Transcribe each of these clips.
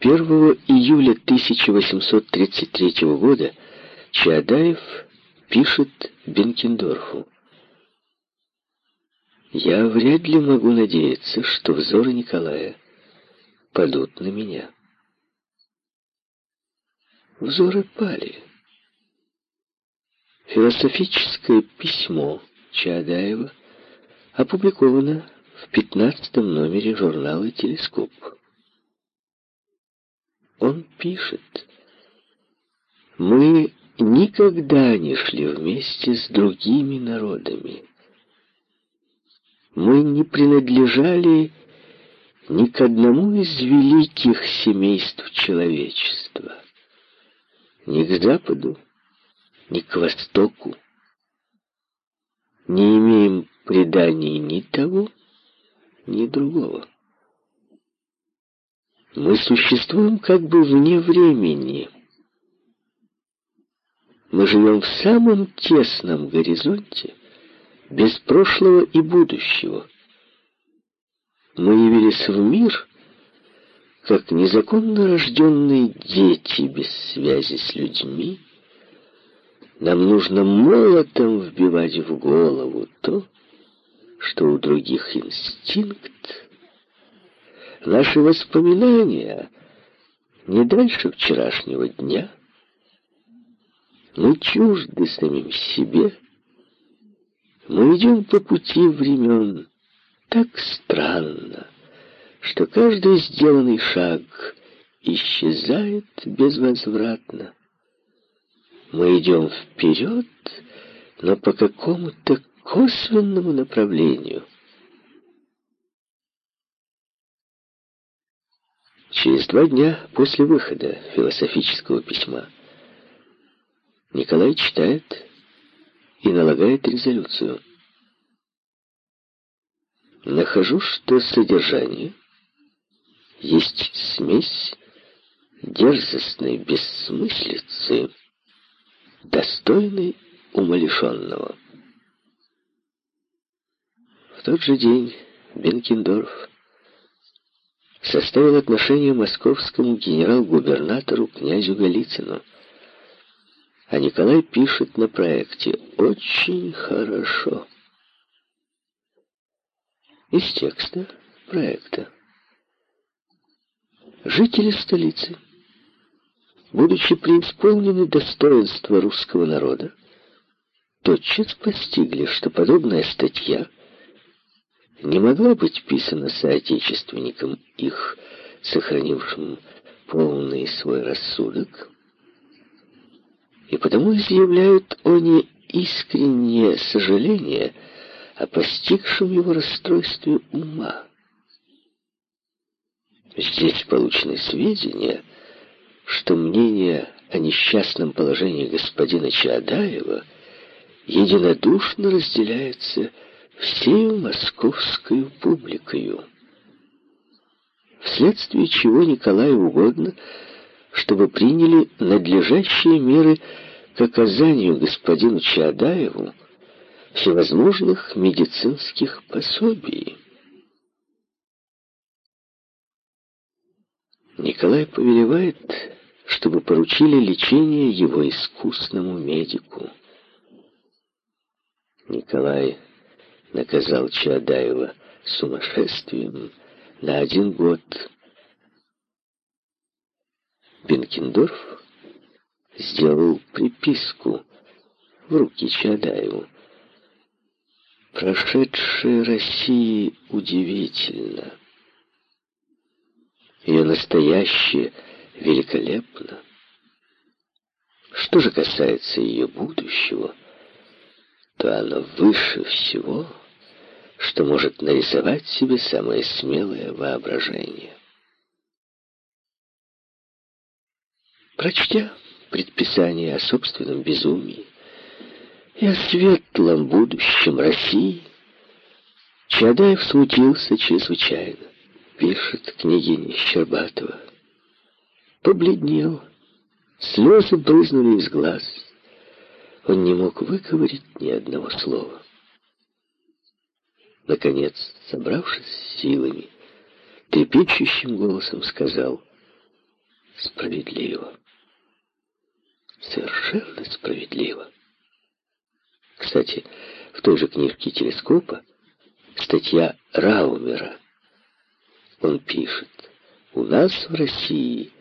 1 июля 1833 года Чаадаев пишет Бенкендорфу. «Я вряд ли могу надеяться, что взоры Николая падут на меня». Взоры пали. Философическое письмо Чаадаева опубликовано в пятнадцатом номере журнала «Телескоп». Он пишет, «Мы никогда не шли вместе с другими народами. Мы не принадлежали ни к одному из великих семейств человечества, ни к Западу, ни к Востоку. Не имеем преданий ни того, ни другого. Мы существуем как бы вне времени. Мы живем в самом тесном горизонте, без прошлого и будущего. Мы явились в мир, как незаконно рожденные дети без связи с людьми. Нам нужно молотом вбивать в голову то, что у других инстинкт, Наши воспоминания не дальше вчерашнего дня. Мы чужды самим себе. Мы идем по пути времен так странно, что каждый сделанный шаг исчезает безвозвратно. Мы идем вперед, но по какому-то косвенному направлению — Через два дня после выхода философического письма Николай читает и налагает резолюцию. Нахожу, что содержание есть смесь дерзостной бессмыслицы, достойной умалишенного. В тот же день Бенкендорф составил отношение московскому генерал-губернатору князю Голицыну. А Николай пишет на проекте «Очень хорошо». Из текста проекта. Жители столицы, будучи преисполнены достоинства русского народа, тотчас постигли, что подобная статья — не могла быть писана соотечественником их, сохранившим полный свой рассудок, и потому изъявляют они искреннее сожаление о постигшем его расстройстве ума. Здесь получены сведения, что мнение о несчастном положении господина Чаадаева единодушно разделяется всею московской публикою. Вследствие чего Николаю угодно, чтобы приняли надлежащие меры к оказанию господину Чаадаеву всевозможных медицинских пособий. Николай повелевает, чтобы поручили лечение его искусному медику. Николай наказал Чаадаева сумасшествием на один год. Бенкендорф сделал приписку в руки Чаадаеву. Прошедшая России удивительно. Ее настоящее великолепно. Что же касается ее будущего, то оно выше всего — что может нарисовать себе самое смелое воображение. Прочтя предписание о собственном безумии и о светлом будущем России, Чадаев смутился чрезвычайно, пишет княгиня Щербатова. Побледнел, слезы брызнули из глаз, он не мог выговорить ни одного слова. Наконец, собравшись с силами, трепещущим голосом сказал, Справедливо. Совершенно справедливо. Кстати, в той же книжке телескопа статья Раумера. Он пишет, у нас в России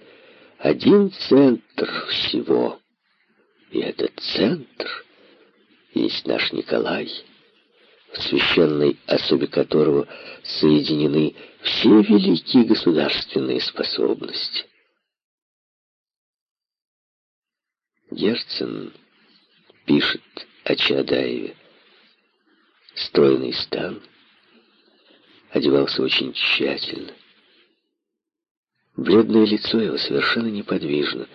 один центр всего. И этот центр есть наш Николай, в священной особе которого соединены все великие государственные способности. Герцен пишет о Чадаеве. Стройный стан, одевался очень тщательно. Бледное лицо его совершенно неподвижно.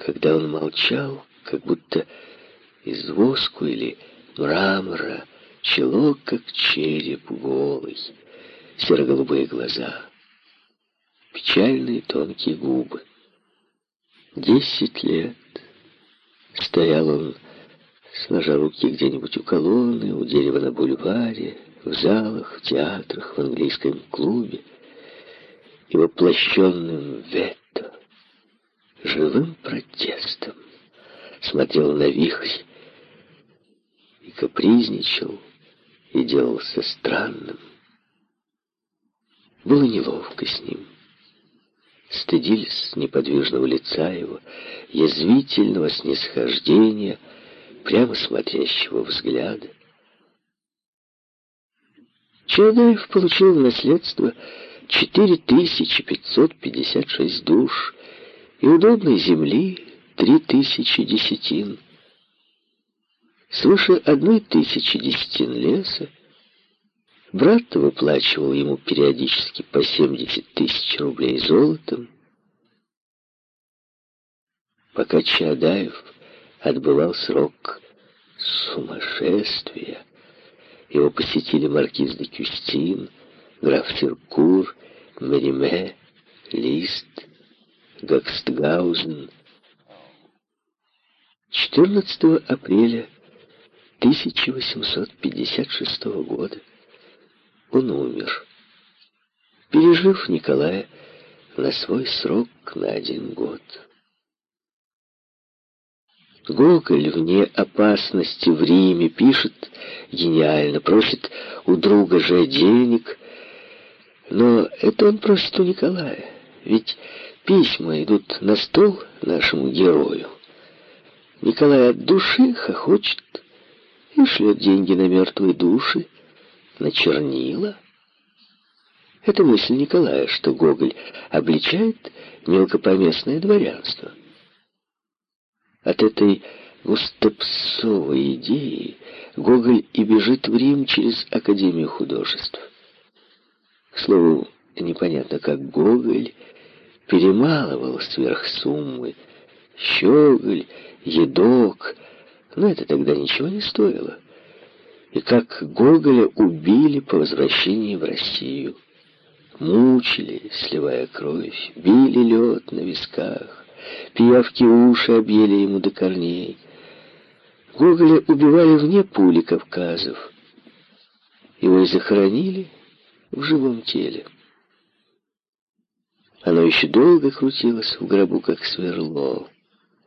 Когда он молчал, как будто из воску или мрамора, чело, как череп голый, серо-голубые глаза, печальные тонкие губы. Десять лет стоял он, сложа руки где-нибудь у колонны, у дерева на бульваре, в залах, в театрах, в английском клубе, и воплощенным вето, живым протестом, смотрел на вихрь и капризничал, и делался странным. Было неловко с ним. Стыдились неподвижного лица его, язвительного снисхождения, прямо смотрящего взгляда. Челдаев получил в наследство 4556 душ и удобной земли 3000 десятин. Свыше одной тысячи десятин леса брат выплачивал ему периодически по 70 тысяч рублей золотом. Пока Чадаев отбывал срок сумасшествия, его посетили маркиз де Кюстин, граф Сиркур, Мериме, Лист, Гакстгаузен. 14 апреля 1856 года он умер, пережив Николая на свой срок на один год. Гоголь вне опасности в Риме пишет гениально, просит у друга же денег, но это он просит у Николая, ведь письма идут на стол нашему герою. Николай от души хохочет и шлет деньги на мертвые души, на чернила. Это мысль Николая, что Гоголь обличает мелкопоместное дворянство. От этой густопсовой идеи Гоголь и бежит в Рим через Академию художеств. К слову, непонятно, как Гоголь перемалывал сверхсуммы, щеголь, едок, но это тогда ничего не стоило. И как Гоголя убили по возвращении в Россию. Мучили, сливая кровь, били лед на висках, пиявки уши объели ему до корней. Гоголя убивали вне пули Кавказов. Его и захоронили в живом теле. Оно еще долго крутилось в гробу, как сверло.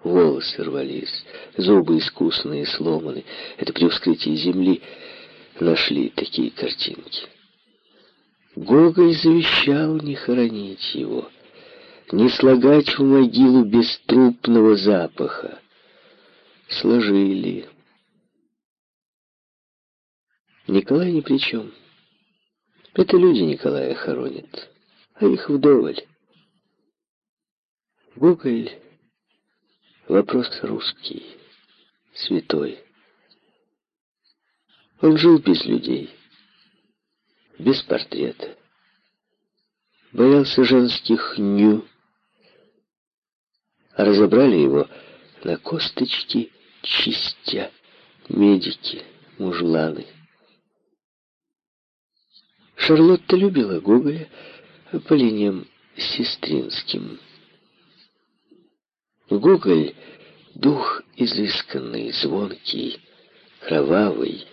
Волосы рвались, зубы искусные сломаны. Это при вскрытии земли нашли такие картинки. Гоголь завещал не хоронить его не слагать в могилу беструпного запаха. Сложили. Николай ни при чем. Это люди Николая хоронят, а их вдоволь. Гоголь — вопрос русский, святой. Он жил без людей, без портрета. Боялся женских ню, разобрали его на косточки, чистя, медики, мужланы. Шарлотта любила Гоголя по линиям сестринским. Гоголь — дух изысканный, звонкий, кровавый,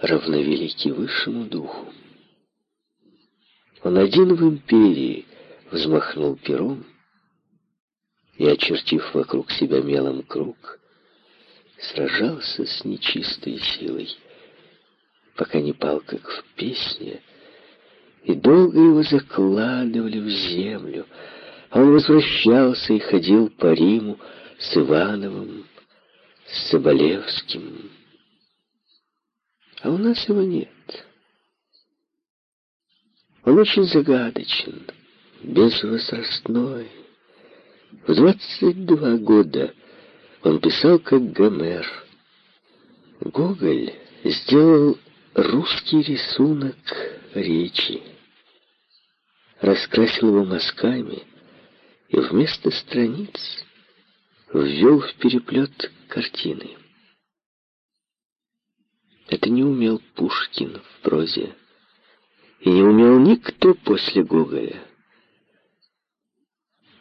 равновеликий высшему духу. Он один в империи взмахнул пером, и, очертив вокруг себя мелом круг, сражался с нечистой силой, пока не пал, как в песне, и долго его закладывали в землю, он возвращался и ходил по Риму с Ивановым, с Соболевским. А у нас его нет. Он очень загадочен, безвозрастной. В 22 года он писал как Гомер. Гоголь сделал русский рисунок речи, раскрасил его мазками и вместо страниц ввел в переплет картины. Это не умел Пушкин в прозе, и не умел никто после Гоголя.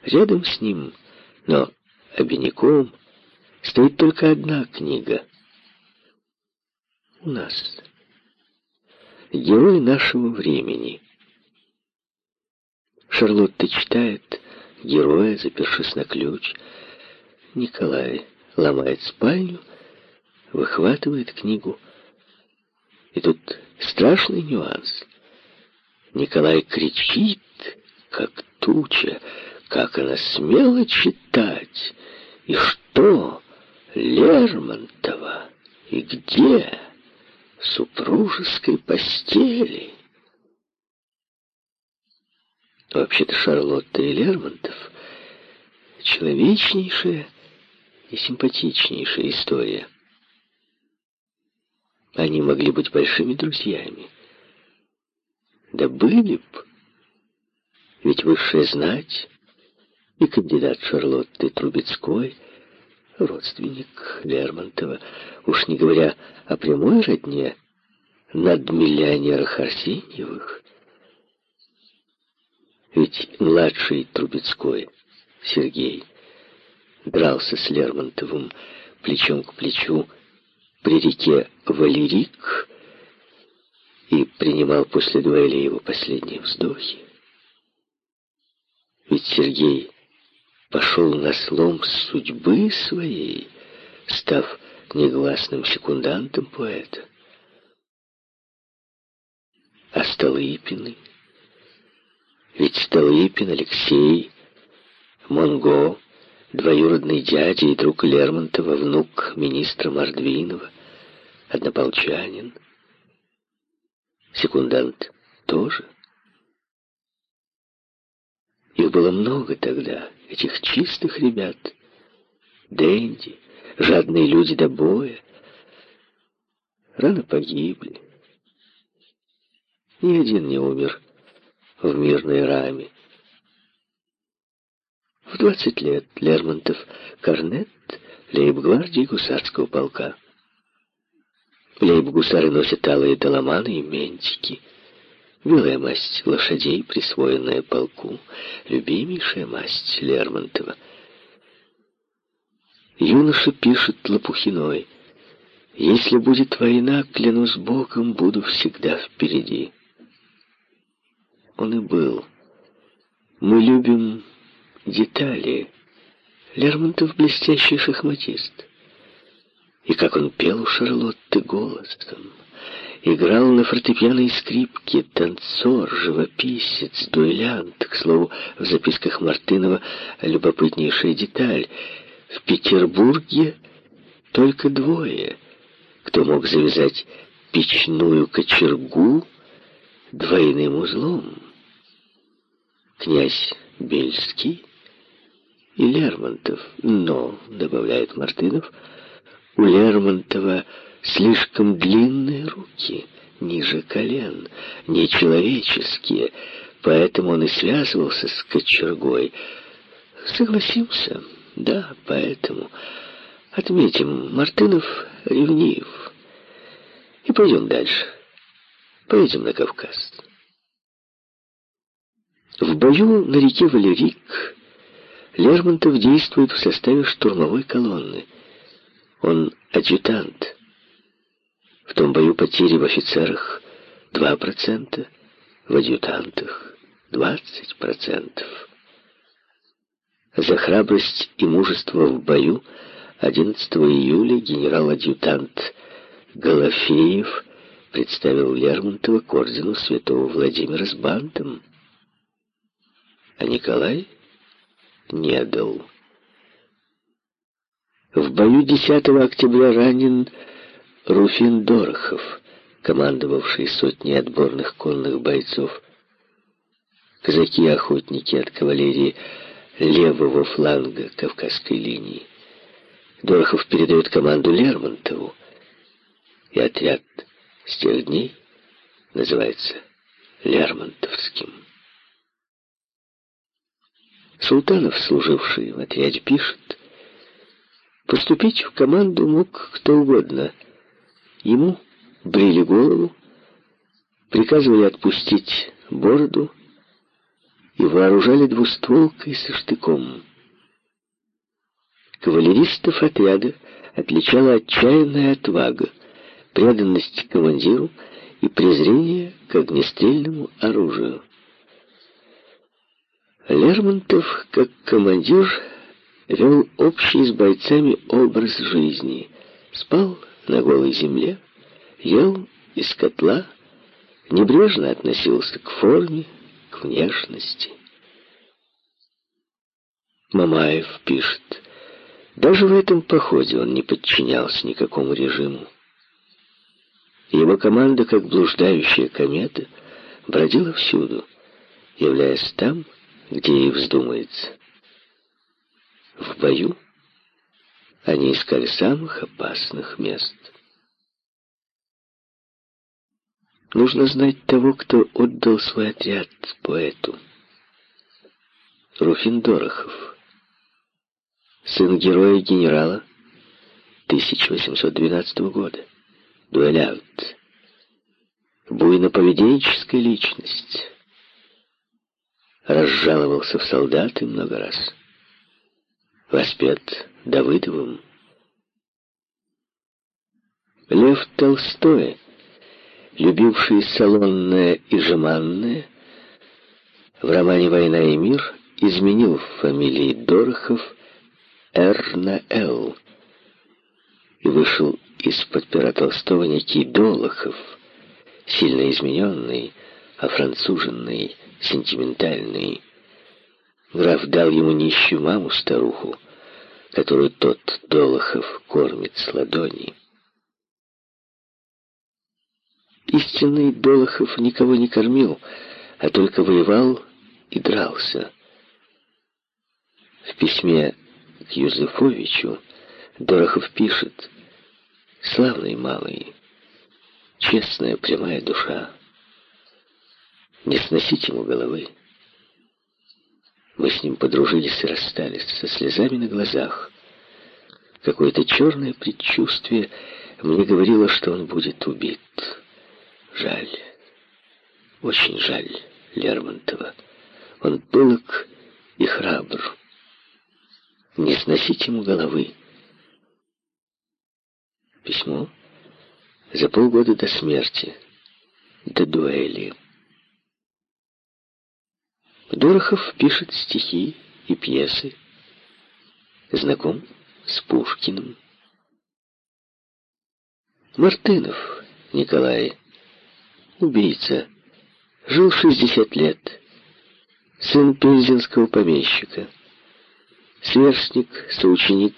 Рядом с ним, но обиняком, стоит только одна книга. У нас. Герой нашего времени. Шарлотта читает героя, запершись на ключ. Николай ломает спальню, выхватывает книгу. И тут страшный нюанс. Николай кричит, как туча, как она смела читать. И что? Лермонтова. И где? Супружеской постели. Вообще-то Шарлотта и Лермонтов — человечнейшая и симпатичнейшая история. Они могли быть большими друзьями. Да были б. Ведь высшая знать и кандидат Шарлотты Трубецкой, родственник Лермонтова, уж не говоря о прямой родне, над миллионерах Арсеньевых. Ведь младший Трубецкой, Сергей, дрался с Лермонтовым плечом к плечу при реке Валерик и принимал после дуэли его последние вздохи. Ведь Сергей пошел на слом судьбы своей, став негласным секундантом поэта. А Столыпины? Ведь Столыпин, Алексей, Монго, двоюродный дядя и друг Лермонтова, внук министра Мордвинова, однополчанин. Секундант тоже. Их было много тогда, этих чистых ребят. Дэнди, жадные люди до боя. Рано погибли. Ни один не умер в мирной раме. В двадцать лет Лермонтов корнет лейб-гвардии гусарского полка. Лейб-гусары носят алые доломаны и ментики — Белая масть лошадей, присвоенная полку, любимейшая масть Лермонтова. Юноша пишет Лопухиной, «Если будет война, клянусь Богом, буду всегда впереди». Он и был. Мы любим детали. Лермонтов блестящий шахматист. И как он пел у Шарлотты голосом играл на фортепиано и скрипке, танцор, живописец, дуэлянт. К слову, в записках Мартынова любопытнейшая деталь. В Петербурге только двое, кто мог завязать печную кочергу двойным узлом. Князь Бельский и Лермонтов. Но, добавляет Мартынов, у Лермонтова Слишком длинные руки, ниже колен, нечеловеческие, поэтому он и связывался с кочергой. Согласился, да, поэтому. Отметим, Мартынов ревнив. И пойдем дальше. Поедем на Кавказ. В бою на реке Валерик Лермонтов действует в составе штурмовой колонны. Он адъютант. В том бою потери в офицерах 2%, в адъютантах 20%. За храбрость и мужество в бою 11 июля генерал-адъютант Голофеев представил Лермонтова к ордену святого Владимира с бантом, а Николай не дал. В бою 10 октября ранен Руфин Дорохов, командовавший сотней отборных конных бойцов. Казаки-охотники от кавалерии левого фланга Кавказской линии. Дорохов передает команду Лермонтову, и отряд с тех дней называется Лермонтовским. Султанов, служивший в отряде, пишет, поступить в команду мог кто угодно. Ему брили голову, приказывали отпустить бороду и вооружали двустволкой со штыком. Кавалеристов отряда отличала отчаянная отвага, преданность командиру и презрение к огнестрельному оружию. Лермонтов, как командир, вел общий с бойцами образ жизни. Спал на голой земле, ел из котла, небрежно относился к форме, к внешности. Мамаев пишет, даже в этом походе он не подчинялся никакому режиму. Его команда, как блуждающая комета, бродила всюду, являясь там, где ей вздумается. В бою они искали самых опасных мест. Нужно знать того, кто отдал свой отряд поэту. Руфин Дорохов, сын героя генерала 1812 года дуэлянт, буйно-поведенческая личность. Разжаловался в солдаты много раз. Воспет Давыдовым. Лев Толстой, любивший салонное и жеманное, в романе «Война и мир» изменил фамилии Дорохов Р на Л и вышел из-под пера Толстого некий Долохов, сильно измененный, офранцуженный, сентиментальный. Граф дал ему нищую маму-старуху, которую тот, Долохов, кормит с ладони. Истинный Долохов никого не кормил, а только воевал и дрался. В письме к Юзефовичу Дорохов пишет Славный малый, честная прямая душа. Не сносить ему головы. Мы с ним подружились и расстались со слезами на глазах. Какое-то черное предчувствие мне говорило, что он будет убит. Жаль, очень жаль Лермонтова. Он пылок и храбр. Не сносить ему головы письмо за полгода до смерти, до дуэли. Дорохов пишет стихи и пьесы, знаком с Пушкиным. Мартынов Николай, убийца, жил 60 лет, сын пензенского помещика, сверстник, соученик,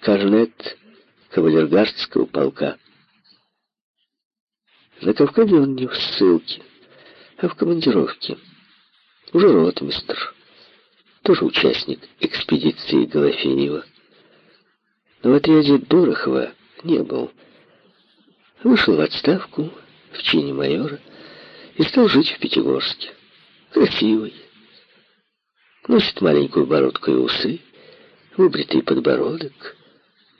корнет кавалергардского полка. На Кавказе он не в ссылке, а в командировке. Уже ротмистр, тоже участник экспедиции Голофеева. Но в отряде Дорохова не был. Вышел в отставку в чине майора и стал жить в Пятигорске. Красивый. Носит маленькую бородку и усы, выбритый подбородок,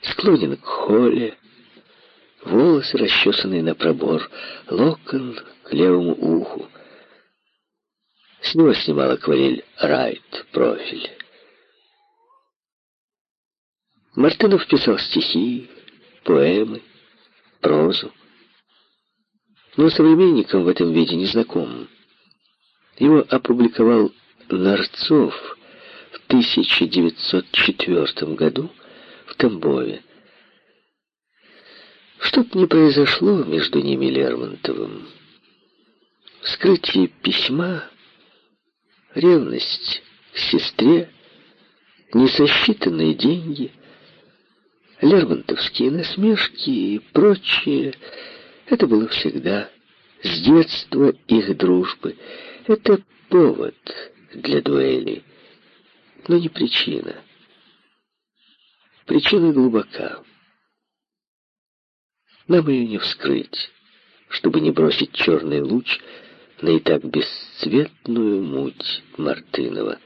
склонен к холле, волосы расчесанные на пробор, локон к левому уху. С него снимала акварель Райт, профиль. Мартынов писал стихи, поэмы, прозу. Но современникам в этом виде не знаком. Его опубликовал Нарцов в 1904 году в Тамбове. Что бы ни произошло между ними Лермонтовым, вскрытие письма, ревность к сестре, несосчитанные деньги, лермонтовские насмешки и прочее, это было всегда с детства их дружбы. Это повод для дуэли, но не причина. Причина глубока. Нам ее не вскрыть, чтобы не бросить черный луч на и так бесцветную муть Мартынова.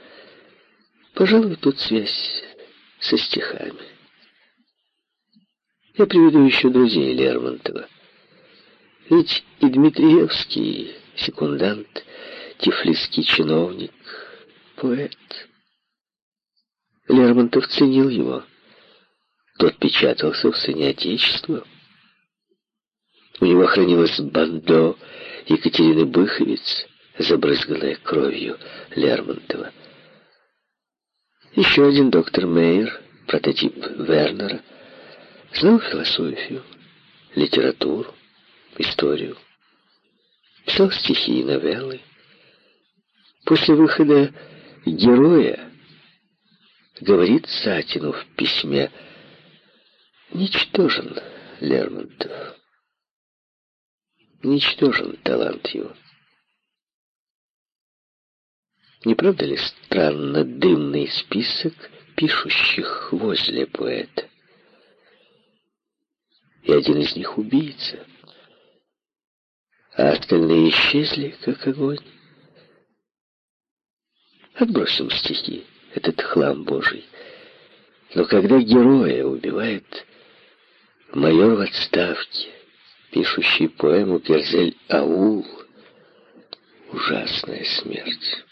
Пожалуй, тут связь со стихами. Я приведу еще друзей Лермонтова. Ведь и Дмитриевский, секундант, тифлисский чиновник, поэт. Лермонтов ценил его. Тот печатался в сыне Отечества. У него хранилось бандо Екатерины Быховец, забрызганное кровью Лермонтова. Еще один доктор Мейер, прототип Вернера, знал философию, литературу, историю. Писал стихи и новеллы. После выхода «Героя» говорит Сатину в письме «Ничтожен Лермонтов» ничтожен талант его. Не правда ли странно дымный список пишущих возле поэта? И один из них убийца, а остальные исчезли, как огонь. Отбросим стихи, этот хлам Божий. Но когда героя убивает майор в отставке, пишущий поэму Герзель Аул. Ужасная смерть.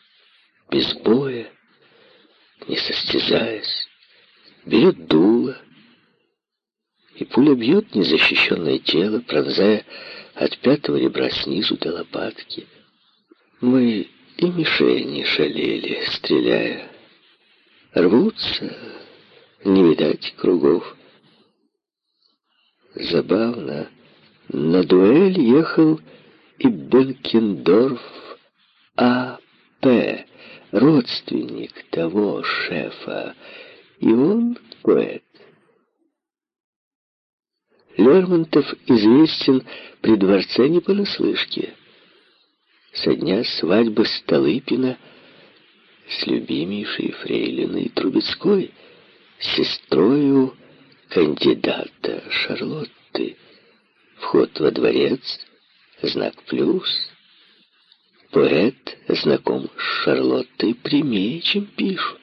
Без боя, не состязаясь, берет дуло, и пуля бьет незащищенное тело, пронзая от пятого ребра снизу до лопатки. Мы и мишени шалели, стреляя. Рвутся, не видать кругов. Забавно, на дуэль ехал и Бенкендорф А.П., родственник того шефа, и он поэт. Лермонтов известен при дворце не понаслышке. Со дня свадьбы Столыпина с любимейшей фрейлиной Трубецкой, сестрою кандидата Шарлотты. Вход во дворец, знак плюс. Поэт знаком с Шарлоттой прямее, чем пишут.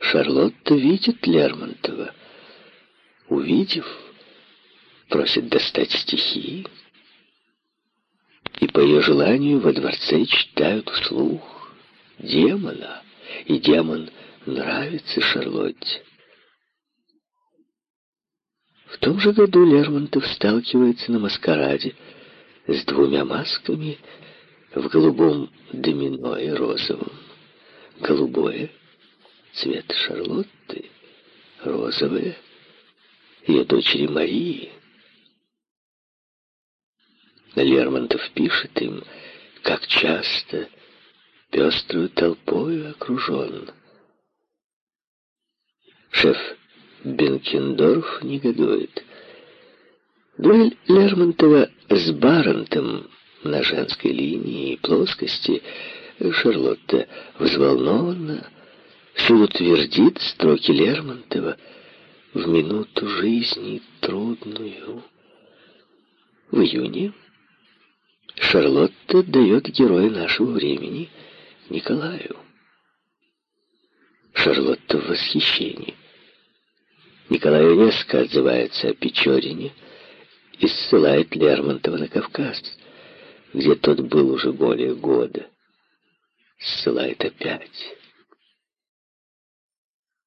Шарлотта видит Лермонтова. Увидев, просит достать стихи. И по ее желанию во дворце читают вслух демона. И демон нравится Шарлотте. В том же году Лермонтов сталкивается на маскараде с двумя масками в голубом домино и розовом. Голубое — цвет Шарлотты, розовое — ее дочери Марии. Лермонтов пишет им, как часто пеструю толпою окружен. Шеф Бенкендорф негодует. Дуэль Лермонтова с Барантом на женской линии и плоскости Шарлотта взволнованно всюду твердит строки Лермонтова в минуту жизни трудную. В июне Шарлотта дает героя нашего времени Николаю. Шарлотта в восхищении. Николай резко отзывается о Печорине и ссылает Лермонтова на Кавказ, где тот был уже более года. Ссылает опять.